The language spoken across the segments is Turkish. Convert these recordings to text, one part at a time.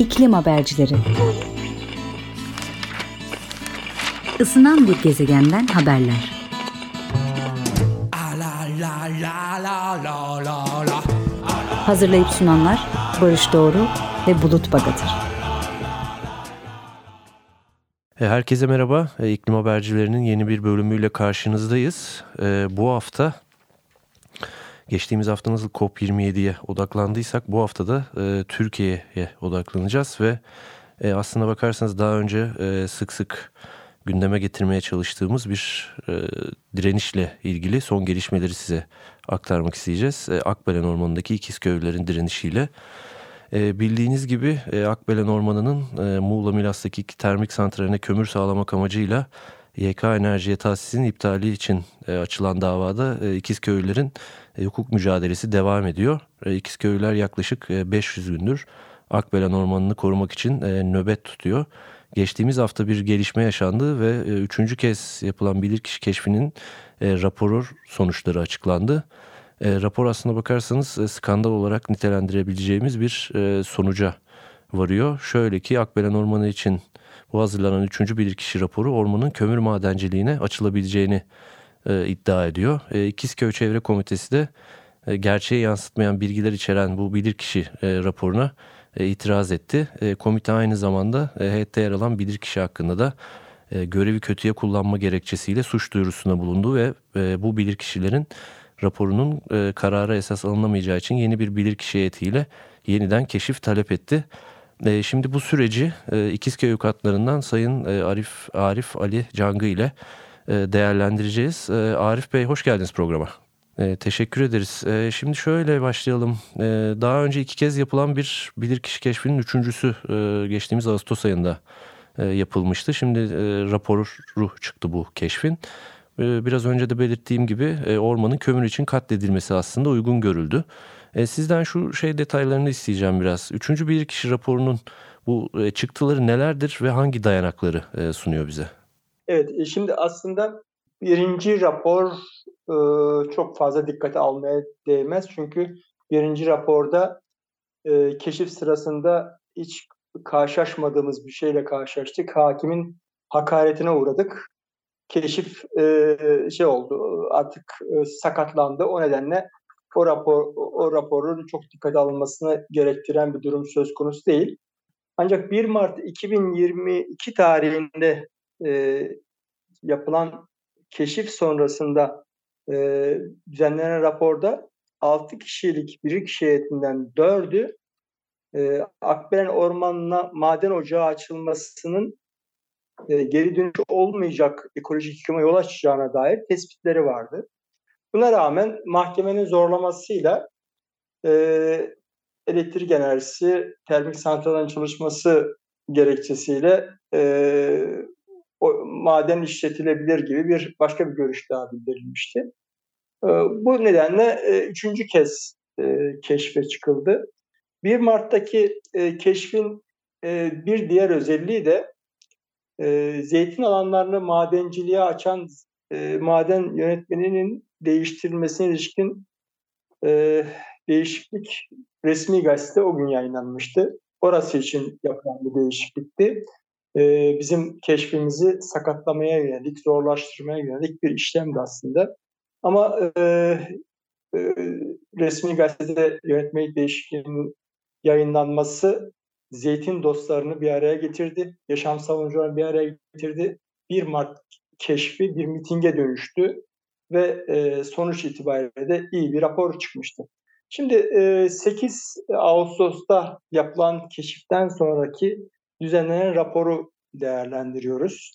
İklim Habercileri Isınan bir gezegenden haberler. Hazırlayıp sunanlar Barış Doğru ve Bulut Bagatır. E, herkese merhaba. E, İklim Habercilerinin yeni bir bölümüyle karşınızdayız. E, bu hafta geçtiğimiz hafta nasıl COP27'ye odaklandıysak bu hafta da Türkiye'ye odaklanacağız ve aslında bakarsanız daha önce sık sık gündeme getirmeye çalıştığımız bir direnişle ilgili son gelişmeleri size aktarmak isteyeceğiz. Akbelen Ormanı'ndaki ikiz köylerin direnişiyle. E, bildiğiniz gibi e, Akbelen Ormanı'nın e, Muğla Milas'taki termik santraline kömür sağlamak amacıyla YK Enerjiye tahsisinin iptali için e, açılan davada e, İkizköylülerin e, hukuk mücadelesi devam ediyor. E, İkizköylüler yaklaşık e, 500 gündür Akbelen Ormanı'nı korumak için e, nöbet tutuyor. Geçtiğimiz hafta bir gelişme yaşandı ve e, üçüncü kez yapılan bilirkişi keşfinin e, raporu sonuçları açıklandı. E, rapor aslında bakarsanız e, skandal olarak nitelendirebileceğimiz bir e, sonuca varıyor. Şöyle ki Akbelen Ormanı için bu hazırlanan üçüncü bilirkişi raporu ormanın kömür madenciliğine açılabileceğini e, iddia ediyor. E, İkizköy Çevre Komitesi de e, gerçeği yansıtmayan bilgiler içeren bu bilirkişi e, raporuna e, itiraz etti. E, komite aynı zamanda e, heyette yer alan bilirkişi hakkında da e, görevi kötüye kullanma gerekçesiyle suç duyurusunda bulundu ve e, bu bilirkişilerin raporunun e, karara esas alınamayacağı için yeni bir bilirkişi heyetiyle yeniden keşif talep etti. E, şimdi bu süreci e, İkizköy avukatlarından Sayın e, Arif Arif Ali Cangı ile e, değerlendireceğiz. E, Arif Bey hoş geldiniz programa. E, teşekkür ederiz. E, şimdi şöyle başlayalım. E, daha önce iki kez yapılan bir bilirkişi keşfinin üçüncüsü e, geçtiğimiz Ağustos ayında e, yapılmıştı. Şimdi e, raporu çıktı bu keşfin. Ee, biraz önce de belirttiğim gibi e, ormanın kömür için katledilmesi aslında uygun görüldü. E, sizden şu şey detaylarını isteyeceğim biraz. Üçüncü bilirkişi raporunun bu e, çıktıları nelerdir ve hangi dayanakları sunuyor bize? Evet, şimdi aslında birinci rapor çok fazla dikkate almaya değmez. Çünkü birinci raporda keşif sırasında hiç karşılaşmadığımız bir şeyle karşılaştık. Hakimin hakaretine uğradık keşif e, şey oldu artık e, sakatlandı. O nedenle o rapor o raporun çok dikkate alınmasını gerektiren bir durum söz konusu değil. Ancak 1 Mart 2022 tarihinde e, yapılan keşif sonrasında e, düzenlenen raporda 6 kişilik bir kişi heyetinden 4'ü e, Akbelen Ormanı'na maden ocağı açılmasının e, geri dönüş olmayacak ekolojik yıkıma yol açacağına dair tespitleri vardı. Buna rağmen mahkemenin zorlamasıyla e, elektrik enerjisi termik santralın çalışması gerekçesiyle e, o, maden işletilebilir gibi bir başka bir görüş daha bildirilmişti. E, bu nedenle e, üçüncü kez e, keşfe çıkıldı. 1 Mart'taki e, keşfin e, bir diğer özelliği de e, zeytin alanlarını madenciliğe açan e, maden yönetmeninin değiştirilmesine ilişkin e, değişiklik resmi gazete o gün yayınlanmıştı. Orası için yapılan bir değişiklikti. E, bizim keşfimizi sakatlamaya yönelik, zorlaştırmaya yönelik bir işlemdi aslında. Ama e, e, resmi gazetede yönetmelik değişikliğinin yayınlanması zeytin dostlarını bir araya getirdi. Yaşam savunucularını bir araya getirdi. 1 Mart keşfi bir mitinge dönüştü ve e, sonuç itibariyle de iyi bir rapor çıkmıştı. Şimdi e, 8 Ağustos'ta yapılan keşiften sonraki düzenlenen raporu değerlendiriyoruz.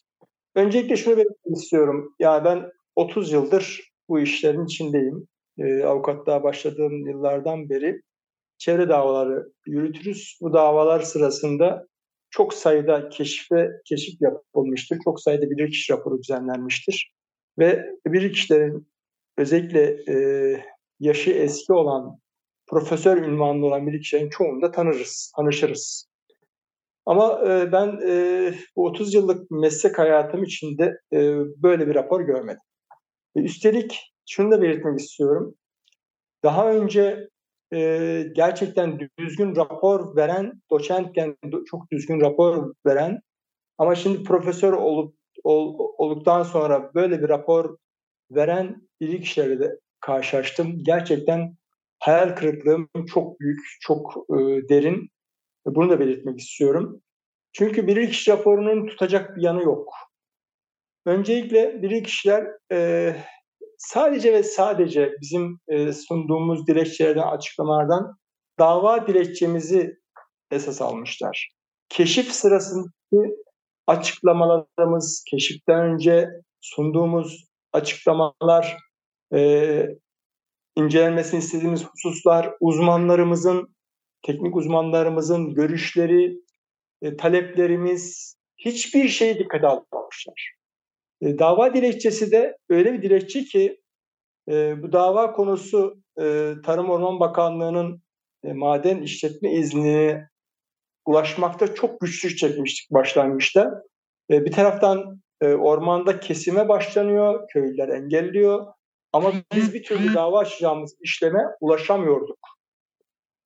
Öncelikle şunu belirtmek istiyorum. Yani ben 30 yıldır bu işlerin içindeyim. E, avukatlığa başladığım yıllardan beri çevre davaları yürütürüz. Bu davalar sırasında çok sayıda keşfe keşif yapılmıştır. Çok sayıda bilirkişi raporu düzenlenmiştir. Ve bilirkişilerin özellikle e, yaşı eski olan profesör ünvanlı olan bilirkişilerin çoğunu da tanırız, tanışırız. Ama e, ben e, bu 30 yıllık meslek hayatım içinde e, böyle bir rapor görmedim. Üstelik şunu da belirtmek istiyorum. Daha önce e, gerçekten düzgün rapor veren, doçentken çok düzgün rapor veren ama şimdi profesör olup ol, olduktan sonra böyle bir rapor veren bir kişilerle de karşılaştım. Gerçekten hayal kırıklığım çok büyük, çok e, derin. Bunu da belirtmek istiyorum. Çünkü bilirkişi raporunun tutacak bir yanı yok. Öncelikle bilirkişiler e, sadece ve sadece bizim e, sunduğumuz dilekçelerden, açıklamalardan dava dilekçemizi esas almışlar. Keşif sırasındaki açıklamalarımız, keşiften önce sunduğumuz açıklamalar, e, incelenmesini istediğimiz hususlar, uzmanlarımızın, teknik uzmanlarımızın görüşleri, e, taleplerimiz hiçbir şey dikkate almamışlar. E, dava dilekçesi de öyle bir dilekçe ki e, bu dava konusu e, Tarım Orman Bakanlığı'nın e, maden işletme iznine ulaşmakta çok güçlük çekmiştik başlangıçta. E, bir taraftan e, ormanda kesime başlanıyor, köylüler engelliyor ama biz bir türlü dava açacağımız işleme ulaşamıyorduk.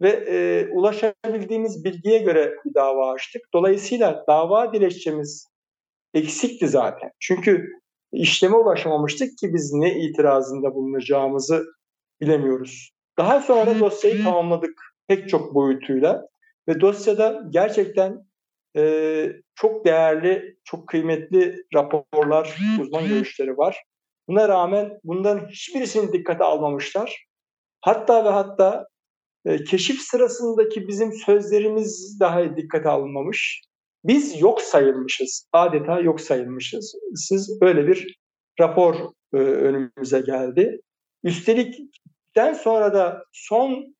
Ve e, ulaşabildiğimiz bilgiye göre bir dava açtık. Dolayısıyla dava dilekçemiz eksikti zaten. Çünkü işleme ulaşamamıştık ki biz ne itirazında bulunacağımızı bilemiyoruz. Daha sonra dosyayı tamamladık pek çok boyutuyla ve dosyada gerçekten e, çok değerli, çok kıymetli raporlar, uzman görüşleri var. Buna rağmen bunların hiçbirisini dikkate almamışlar. Hatta ve hatta e, keşif sırasındaki bizim sözlerimiz daha dikkate alınmamış. Biz yok sayılmışız, adeta yok sayılmışız. Siz öyle bir rapor e, önümüze geldi. Üstelik den sonra da son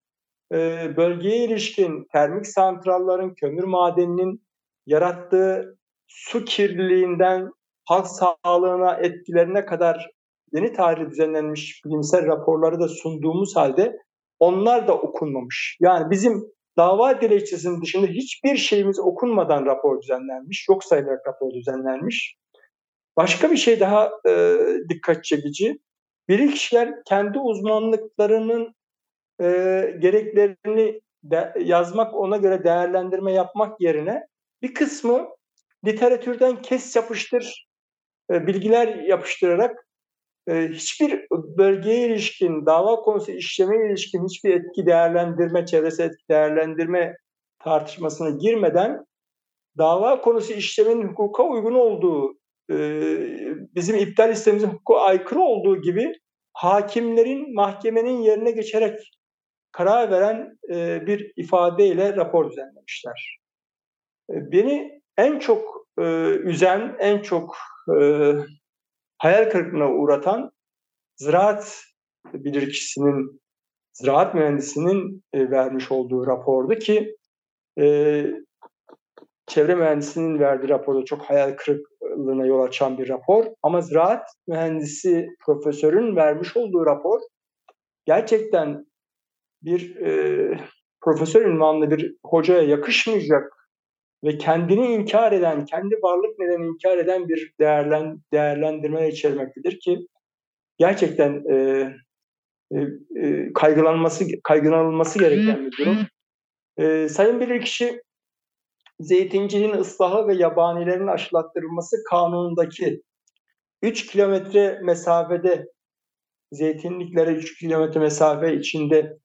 e, bölgeye ilişkin termik santralların, kömür madeninin yarattığı su kirliliğinden halk sağlığına etkilerine kadar yeni tarih düzenlenmiş bilimsel raporları da sunduğumuz halde onlar da okunmamış. Yani bizim dava dilekçesinin dışında hiçbir şeyimiz okunmadan rapor düzenlenmiş, yok sayılarak rapor düzenlenmiş. Başka bir şey daha e, dikkat çekici. Bilirkişiler kendi uzmanlıklarının e, gereklerini de, yazmak, ona göre değerlendirme yapmak yerine bir kısmı literatürden kes yapıştır e, bilgiler yapıştırarak e, hiçbir bölgeye ilişkin, dava konusu işlemeye ilişkin hiçbir etki değerlendirme, çevresel etki değerlendirme tartışmasına girmeden dava konusu işlemenin hukuka uygun olduğu, e, bizim iptal istemimizin hukuka aykırı olduğu gibi hakimlerin mahkemenin yerine geçerek karar veren e, bir ifadeyle rapor düzenlemişler. Beni en çok üzen, en çok hayal kırıklığına uğratan ziraat bilirkişisinin, ziraat mühendisinin e, vermiş olduğu rapordu ki e, çevre mühendisinin verdiği raporda çok hayal kırıklığına yol açan bir rapor. Ama ziraat mühendisi profesörün vermiş olduğu rapor gerçekten bir e, profesör ünvanlı bir hocaya yakışmayacak ve kendini inkar eden, kendi varlık nedeni inkar eden bir değerlen, değerlendirme içermektedir ki gerçekten e, e, e, kaygılanması kaygılanılması gereken bir durum. E, Sayın Bilirkişi zeytinciliğin ıslahı ve yabanilerin aşılattırılması kanunundaki 3 kilometre mesafede zeytinliklere 3 kilometre mesafe içinde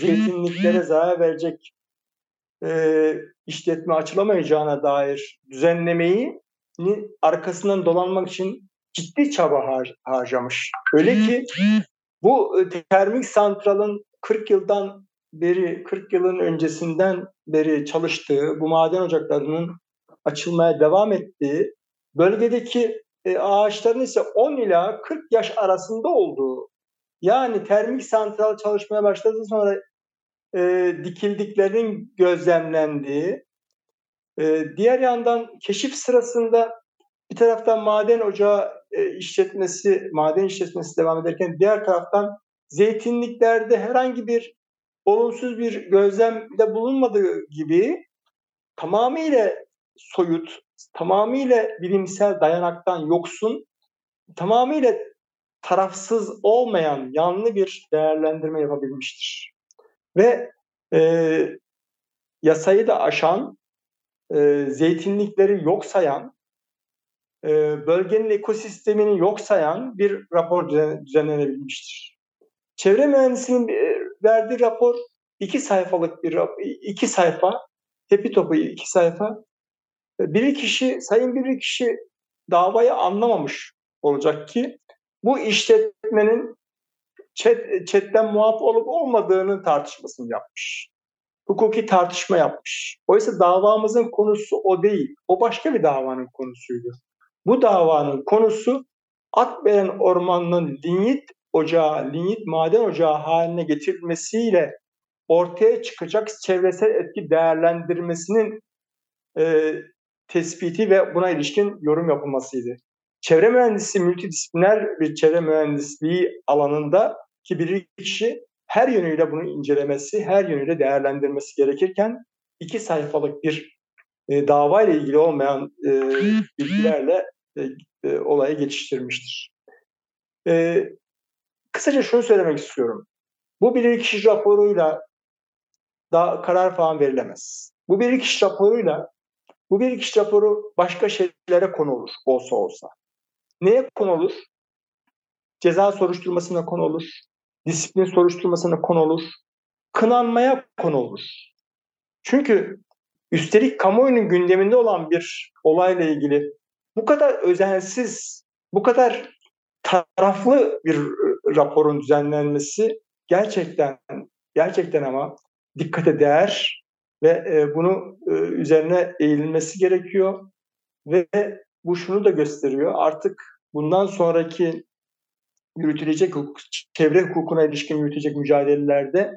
zeytinliklere zarar verecek e, işletme açılamayacağına dair düzenlemeyi arkasından dolanmak için ciddi çaba har- harcamış. Öyle ki bu e, termik santralın 40 yıldan beri, 40 yılın öncesinden beri çalıştığı, bu maden ocaklarının açılmaya devam ettiği, bölgedeki e, ağaçların ise 10 ila 40 yaş arasında olduğu, yani termik santral çalışmaya başladığı sonra e, dikildiklerinin gözlemlendiği, e, diğer yandan keşif sırasında bir taraftan maden ocağı e, işletmesi, maden işletmesi devam ederken diğer taraftan zeytinliklerde herhangi bir olumsuz bir gözlemde bulunmadığı gibi tamamıyla soyut, tamamıyla bilimsel dayanaktan yoksun, tamamıyla tarafsız olmayan yanlı bir değerlendirme yapabilmiştir. Ve e, yasayı da aşan, e, zeytinlikleri yok sayan, e, bölgenin ekosistemini yok sayan bir rapor düzenlenebilmiştir. Çevre mühendisinin e, verdiği rapor iki sayfalık bir iki sayfa, tepi topu iki sayfa. Bir kişi, sayın bir kişi davayı anlamamış olacak ki bu işletmenin chat, chatten muaf olup olmadığını tartışmasını yapmış. Hukuki tartışma yapmış. Oysa davamızın konusu o değil. O başka bir davanın konusuydu. Bu davanın konusu Akbelen Ormanı'nın linyit ocağı, linyit maden ocağı haline getirilmesiyle ortaya çıkacak çevresel etki değerlendirmesinin e, tespiti ve buna ilişkin yorum yapılmasıydı. Çevre mühendisi multidisipliner bir çevre mühendisliği alanında ki bir kişi her yönüyle bunu incelemesi, her yönüyle değerlendirmesi gerekirken iki sayfalık bir e, dava ile ilgili olmayan e, bilgilerle e, e, olayı geçiştirmiştir. E, kısaca şunu söylemek istiyorum. Bu bilirkişi raporuyla da karar falan verilemez. Bu bilirkişi raporuyla bu bilirkişi raporu başka şeylere konu olur olsa olsa. Neye konu olur? Ceza soruşturmasına konu olur. Disiplin soruşturmasına konu olur. Kınanmaya konu olur. Çünkü üstelik kamuoyunun gündeminde olan bir olayla ilgili bu kadar özensiz, bu kadar taraflı bir raporun düzenlenmesi gerçekten gerçekten ama dikkate değer ve bunu üzerine eğilmesi gerekiyor ve bu şunu da gösteriyor. Artık bundan sonraki yürütülecek çevre hukukuna ilişkin yürütecek mücadelelerde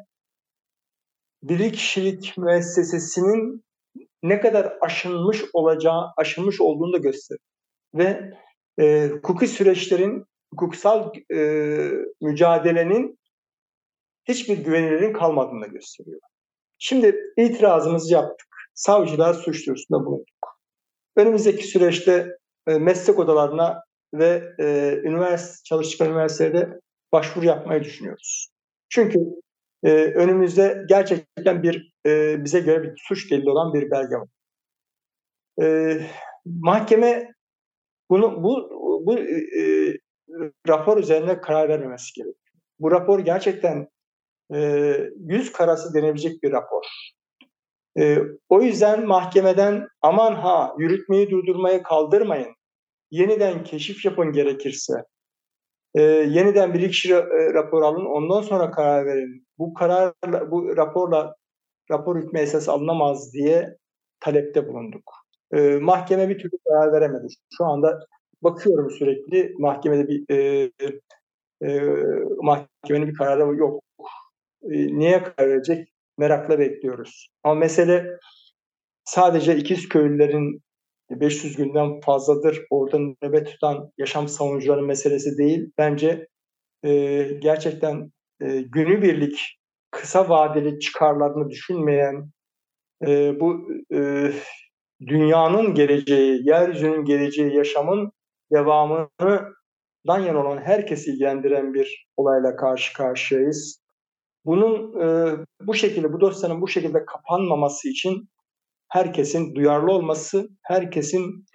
bir kişilik müessesesinin ne kadar aşınmış olacağı, aşınmış olduğunu da gösteriyor. Ve e, hukuki süreçlerin, hukuksal e, mücadelenin hiçbir güvenilirliğin kalmadığını da gösteriyor. Şimdi itirazımızı yaptık. Savcılar suç duyurusunda bulunduk. Önümüzdeki süreçte e, meslek odalarına ve e, üniversite çalışkan üniversitede başvuru yapmayı düşünüyoruz. Çünkü e, önümüzde gerçekten bir e, bize göre bir suç delili olan bir belge var. E, mahkeme bunu bu bu e, e rapor üzerine karar vermemesi gerekiyor. Bu rapor gerçekten e, yüz karası denebilecek bir rapor. E, o yüzden mahkemeden aman ha yürütmeyi durdurmaya kaldırmayın yeniden keşif yapın gerekirse. E, yeniden bir iki rapor alın, ondan sonra karar verin. Bu karar, bu raporla rapor hükmü esas alınamaz diye talepte bulunduk. E, mahkeme bir türlü karar veremedi. Şu anda bakıyorum sürekli mahkemede bir e, e, mahkemenin bir kararı yok. E, niye karar verecek? Merakla bekliyoruz. Ama mesele sadece ikiz köylülerin 500 günden fazladır orada nöbet tutan yaşam savunucuların meselesi değil. Bence e, gerçekten e, günübirlik kısa vadeli çıkarlarını düşünmeyen e, bu e, dünyanın geleceği, yeryüzünün geleceği, yaşamın devamından yana olan herkesi ilgilendiren bir olayla karşı karşıyayız. Bunun e, bu şekilde, bu dosyanın bu şekilde kapanmaması için herkesin duyarlı olması, herkesin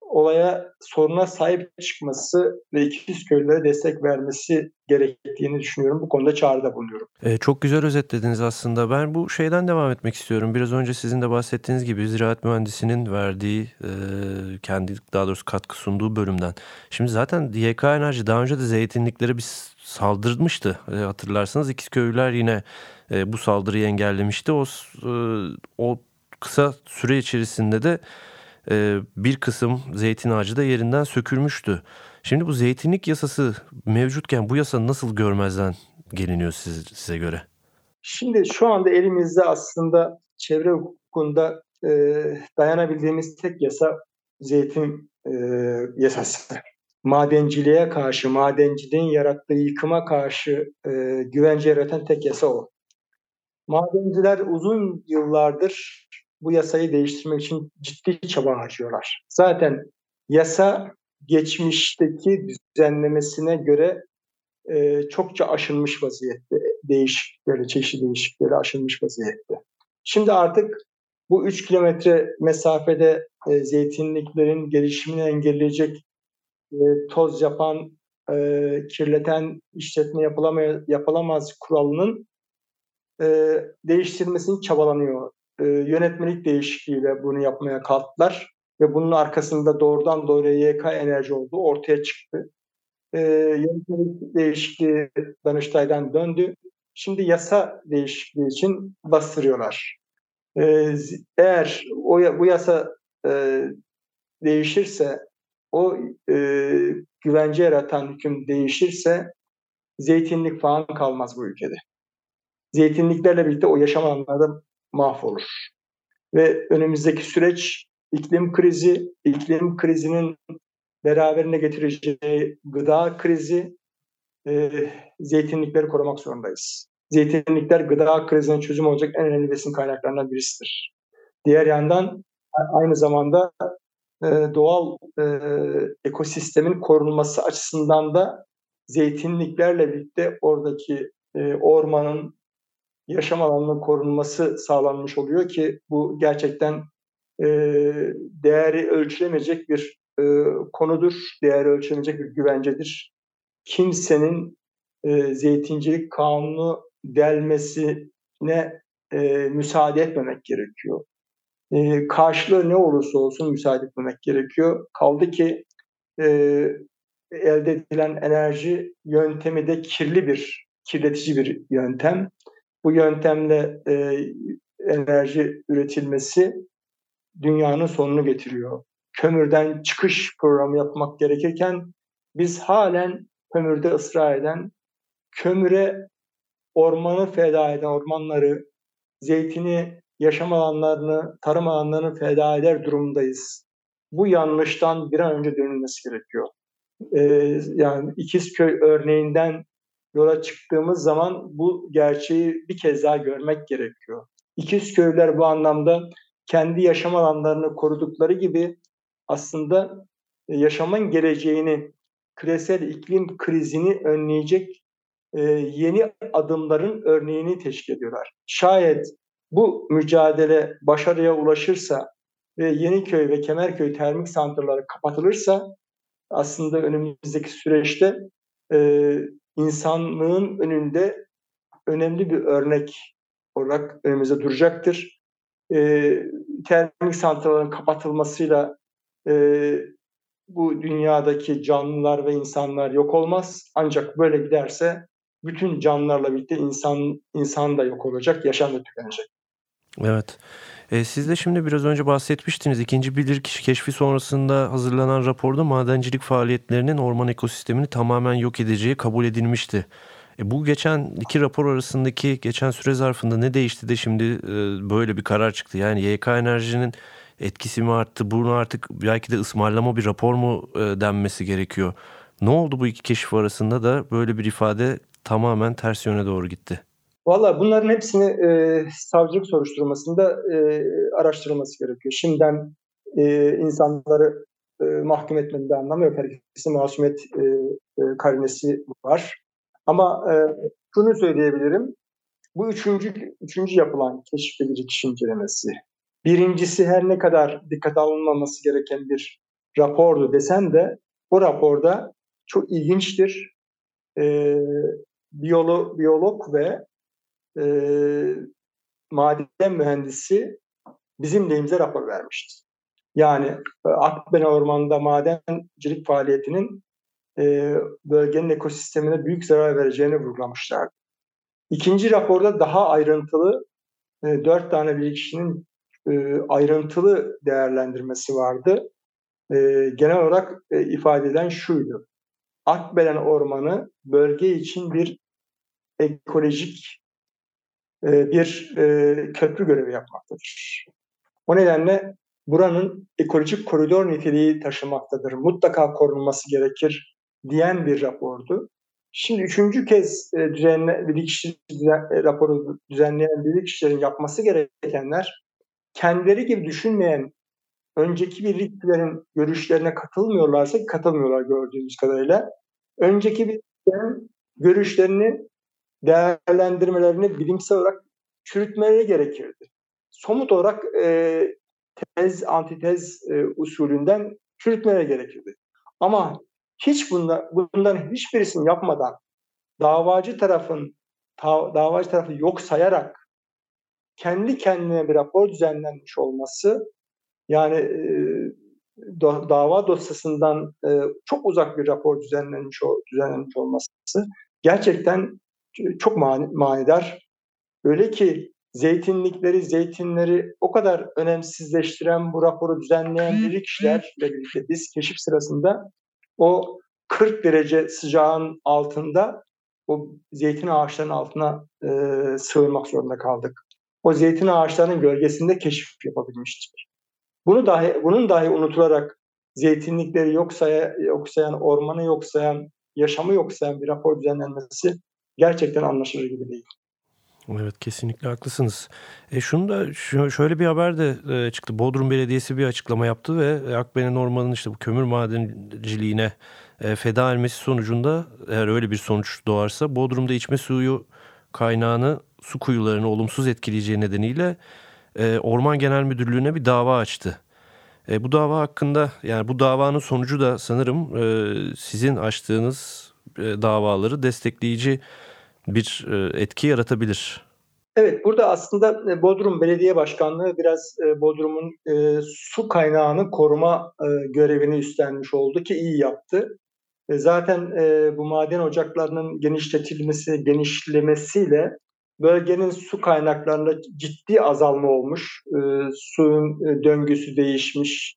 olaya soruna sahip çıkması ve ikiz köylülere destek vermesi gerektiğini düşünüyorum. Bu konuda çağrıda bulunuyorum. Ee, çok güzel özetlediniz aslında. Ben bu şeyden devam etmek istiyorum. Biraz önce sizin de bahsettiğiniz gibi ziraat mühendisinin verdiği, e, kendi daha doğrusu katkı sunduğu bölümden. Şimdi zaten YK Enerji daha önce de zeytinliklere bir saldırmıştı. E, hatırlarsanız ikiz köylüler yine e, bu saldırıyı engellemişti. O, e, o kısa süre içerisinde de e, bir kısım zeytin ağacı da yerinden sökülmüştü. Şimdi bu zeytinlik yasası mevcutken bu yasa nasıl görmezden geliniyor siz, size göre? Şimdi şu anda elimizde aslında çevre hukukunda e, dayanabildiğimiz tek yasa zeytin e, yasası. Madenciliğe karşı, madenciliğin yarattığı yıkıma karşı e, güvence yaratan tek yasa o. Madenciler uzun yıllardır bu yasayı değiştirmek için ciddi çaba harcıyorlar. Zaten yasa geçmişteki düzenlemesine göre e, çokça aşınmış vaziyette. değişiklikleri, çeşitli değişiklikleri aşılmış vaziyette. Şimdi artık bu 3 kilometre mesafede e, zeytinliklerin gelişimini engelleyecek e, toz yapan, e, kirleten işletme yapılamaz, kuralının e, değiştirilmesini çabalanıyor. E, yönetmelik değişikliğiyle bunu yapmaya kalktılar ve bunun arkasında doğrudan doğruya YK enerji olduğu ortaya çıktı. E, yönetmelik değişikliği Danıştay'dan döndü. Şimdi yasa değişikliği için bastırıyorlar. E, eğer o bu yasa e, değişirse, o e, güvence yaratan hüküm değişirse zeytinlik falan kalmaz bu ülkede zeytinliklerle birlikte o yaşam alanları mahvolur. Ve önümüzdeki süreç iklim krizi, iklim krizinin beraberine getireceği gıda krizi, e, zeytinlikleri korumak zorundayız. Zeytinlikler gıda krizine çözüm olacak en önemli besin kaynaklarından birisidir. Diğer yandan aynı zamanda e, doğal e, ekosistemin korunması açısından da zeytinliklerle birlikte oradaki e, ormanın, yaşam alanının korunması sağlanmış oluyor ki bu gerçekten e, değeri ölçülemeyecek bir e, konudur, değeri ölçülemeyecek bir güvencedir. Kimsenin e, zeytincilik kanunu delmesine e, müsaade etmemek gerekiyor. E, karşılığı ne olursa olsun müsaade etmemek gerekiyor. Kaldı ki e, elde edilen enerji yöntemi de kirli bir, kirletici bir yöntem bu yöntemle e, enerji üretilmesi dünyanın sonunu getiriyor. Kömürden çıkış programı yapmak gerekirken biz halen kömürde ısrar eden, kömüre ormanı feda eden ormanları, zeytini, yaşam alanlarını, tarım alanlarını feda eder durumdayız. Bu yanlıştan bir an önce dönülmesi gerekiyor. Ee, yani İkizköy örneğinden yola çıktığımız zaman bu gerçeği bir kez daha görmek gerekiyor. İkizköylüler bu anlamda kendi yaşam alanlarını korudukları gibi aslında e, yaşamın geleceğini, küresel iklim krizini önleyecek e, yeni adımların örneğini teşkil ediyorlar. Şayet bu mücadele başarıya ulaşırsa ve Yeniköy ve Kemerköy termik santralları kapatılırsa aslında önümüzdeki süreçte e, insanlığın önünde önemli bir örnek olarak önümüzde duracaktır. E, termik santrallerin kapatılmasıyla e, bu dünyadaki canlılar ve insanlar yok olmaz. Ancak böyle giderse bütün canlılarla birlikte insan insan da yok olacak, yaşam da tükenecek. Evet. E, siz de şimdi biraz önce bahsetmiştiniz. İkinci bilirkişi keşfi sonrasında hazırlanan raporda madencilik faaliyetlerinin orman ekosistemini tamamen yok edeceği kabul edilmişti. E, bu geçen iki rapor arasındaki geçen süre zarfında ne değişti de şimdi e, böyle bir karar çıktı? Yani YK Enerji'nin etkisi mi arttı? Bunu artık belki de ısmarlama bir rapor mu e, denmesi gerekiyor? Ne oldu bu iki keşif arasında da böyle bir ifade tamamen ters yöne doğru gitti? Valla bunların hepsini e, savcılık soruşturmasında e, araştırılması gerekiyor. Şimdiden e, insanları e, mahkum etmenin bir anlamı yok. Herkesin masumiyet e, e, karinesi var. Ama e, şunu söyleyebilirim. Bu üçüncü, üçüncü yapılan keşif edici kişi incelemesi. Birincisi her ne kadar dikkat alınmaması gereken bir rapordu desen de o raporda çok ilginçtir. E, biyolog, biyolog ve e, maden mühendisi bizim lehimize rapor vermişti. Yani e, Akbene Ormanı'nda madencilik faaliyetinin e, bölgenin ekosistemine büyük zarar vereceğini vurgulamışlardı. İkinci raporda daha ayrıntılı e, dört tane bilgisinin e, ayrıntılı değerlendirmesi vardı. E, genel olarak e, ifade eden şuydu. Akbelen Ormanı bölge için bir ekolojik e, bir e, köprü görevi yapmaktadır. O nedenle buranın ekolojik koridor niteliği taşımaktadır. Mutlaka korunması gerekir diyen bir rapordu. Şimdi üçüncü kez e, düzenle, bilirkişi düzen, raporu düzenleyen bilirkişilerin yapması gerekenler kendileri gibi düşünmeyen önceki bilirkişilerin görüşlerine katılmıyorlarsa katılmıyorlar gördüğümüz kadarıyla. Önceki bilirkişilerin görüşlerini değerlendirmelerini bilimsel olarak çürütmeleri gerekirdi. Somut olarak e, tez, antitez e, usulünden çürütmeleri gerekirdi. Ama hiç bunda, bundan hiçbirisini yapmadan davacı tarafın davacı tarafı yok sayarak kendi kendine bir rapor düzenlenmiş olması yani e, dava dosyasından e, çok uzak bir rapor düzenlenmiş düzenlenmiş olması gerçekten çok mani, manidar. Öyle ki zeytinlikleri, zeytinleri o kadar önemsizleştiren bu raporu düzenleyen bir kişilerle birlikte biz keşif sırasında o 40 derece sıcağın altında o zeytin ağaçlarının altına e, sığınmak zorunda kaldık. O zeytin ağaçlarının gölgesinde keşif yapabilmiştik. Bunu dahi bunun dahi unutularak zeytinlikleri yok, saya, yok sayan, ormanı yok sayan, yaşamı yok sayan bir rapor düzenlenmesi gerçekten anlaşılır gibi değil. Evet kesinlikle haklısınız. E şunu da şöyle bir haber de e, çıktı. Bodrum Belediyesi bir açıklama yaptı ve Akbelen Ormanı'nın işte bu kömür madenciliğine e, feda edilmesi sonucunda eğer öyle bir sonuç doğarsa Bodrum'da içme suyu kaynağını su kuyularını olumsuz etkileyeceği nedeniyle e, Orman Genel Müdürlüğü'ne bir dava açtı. E, bu dava hakkında yani bu davanın sonucu da sanırım sizin açtığınız davaları destekleyici bir e, etki yaratabilir. Evet burada aslında e, Bodrum Belediye Başkanlığı biraz e, Bodrum'un su kaynağını koruma görevini üstlenmiş oldu ki iyi yaptı. Zaten bu maden ocaklarının genişletilmesi, genişlemesiyle bölgenin su kaynaklarında ciddi azalma olmuş. E, suyun döngüsü değişmiş.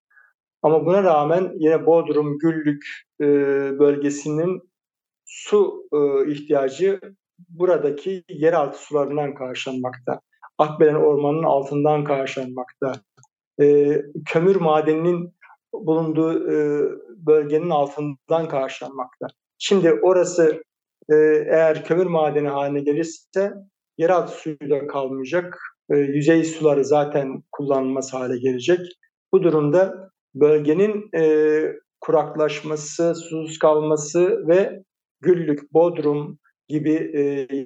Ama buna rağmen yine Bodrum, Güllük bölgesinin su ihtiyacı buradaki yeraltı sularından karşılanmakta. Akbelen Ormanı'nın altından karşılanmakta. E, kömür madeninin bulunduğu e, bölgenin altından karşılanmakta. Şimdi orası e, eğer kömür madeni haline gelirse yeraltı suyu da kalmayacak. E, yüzey suları zaten kullanılması hale gelecek. Bu durumda bölgenin e, kuraklaşması, susuz kalması ve Güllük, Bodrum gibi e,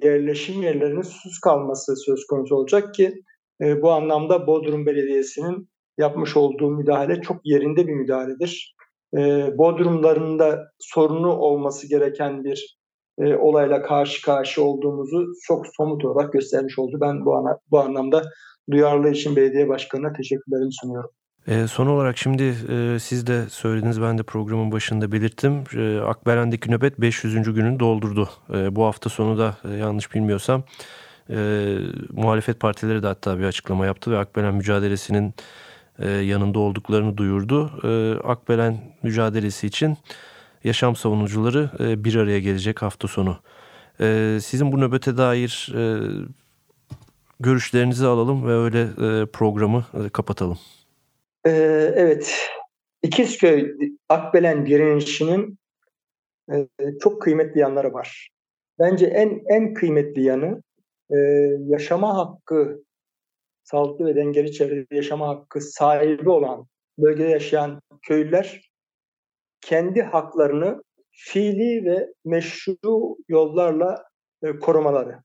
yerleşim yerlerinin susuz kalması söz konusu olacak ki e, bu anlamda Bodrum Belediyesi'nin yapmış olduğu müdahale çok yerinde bir müdahaledir. E, Bodrumlarında sorunu olması gereken bir e, olayla karşı karşı olduğumuzu çok somut olarak göstermiş oldu. Ben bu, ana, bu anlamda duyarlı için belediye başkanına teşekkürlerimi sunuyorum. E, son olarak şimdi e, siz de söylediniz ben de programın başında belirttim. E, Akbelen'deki nöbet 500. gününü doldurdu. E, bu hafta sonu da e, yanlış bilmiyorsam e, muhalefet partileri de hatta bir açıklama yaptı ve Akbelen mücadelesinin e, yanında olduklarını duyurdu. E, Akbelen mücadelesi için yaşam savunucuları e, bir araya gelecek hafta sonu. E, sizin bu nöbete dair e, görüşlerinizi alalım ve öyle e, programı e, kapatalım. Ee, evet, İkizköy Akbelen direnişinin e, çok kıymetli yanları var. Bence en en kıymetli yanı e, yaşama hakkı, sağlıklı ve dengeli çevrede yaşama hakkı sahibi olan bölgede yaşayan köylüler kendi haklarını fiili ve meşru yollarla e, korumaları.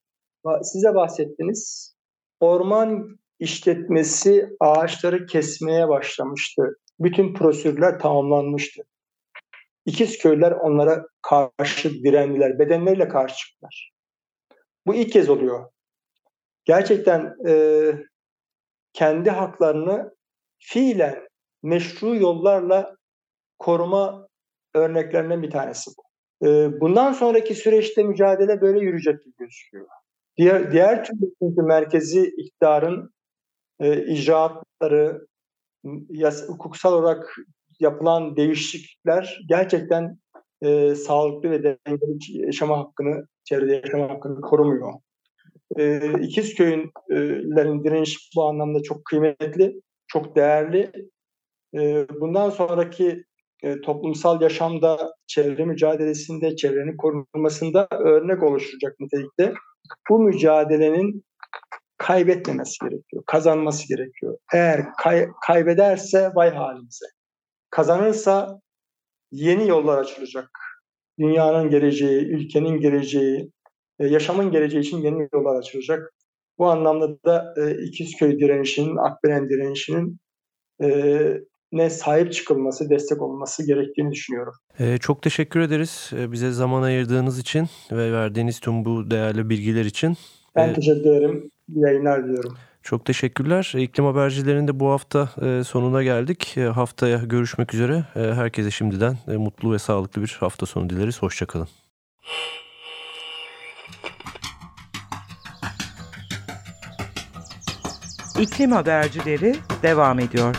Size bahsettiniz. Orman işletmesi ağaçları kesmeye başlamıştı. Bütün prosedürler tamamlanmıştı. İkiz köyler onlara karşı direndiler. Bedenleriyle karşı çıktılar. Bu ilk kez oluyor. Gerçekten e, kendi haklarını fiilen meşru yollarla koruma örneklerinden bir tanesi bu. E, bundan sonraki süreçte mücadele böyle yürüyecek gibi gözüküyor. Diğer, diğer türlü çünkü merkezi iktidarın e, icraatları, yas, hukuksal olarak yapılan değişiklikler gerçekten e, sağlıklı ve dengeli yaşama hakkını, çevrede yaşama hakkını korumuyor. E, İkizköy'ün direniş bu anlamda çok kıymetli, çok değerli. E, bundan sonraki e, toplumsal yaşamda, çevre mücadelesinde, çevrenin korunmasında örnek oluşturacak nitelikte bu mücadelenin kaybetmemesi gerekiyor. Kazanması gerekiyor. Eğer kay- kaybederse vay halimize. Kazanırsa yeni yollar açılacak. Dünyanın geleceği, ülkenin geleceği, e, yaşamın geleceği için yeni yollar açılacak. Bu anlamda da e, İkizköy direnişinin, Akbelen direnişinin e, ne sahip çıkılması, destek olması gerektiğini düşünüyorum. Ee, çok teşekkür ederiz ee, bize zaman ayırdığınız için ve verdiğiniz tüm bu değerli bilgiler için. Ben Ee, teşekkür ederim. İyi yayınlar diliyorum. Çok teşekkürler. İklim habercilerinde bu hafta e, sonuna geldik. E, haftaya görüşmek üzere. E, herkese şimdiden e, mutlu ve sağlıklı bir hafta sonu dileriz. Hoşçakalın. İklim habercileri devam ediyor.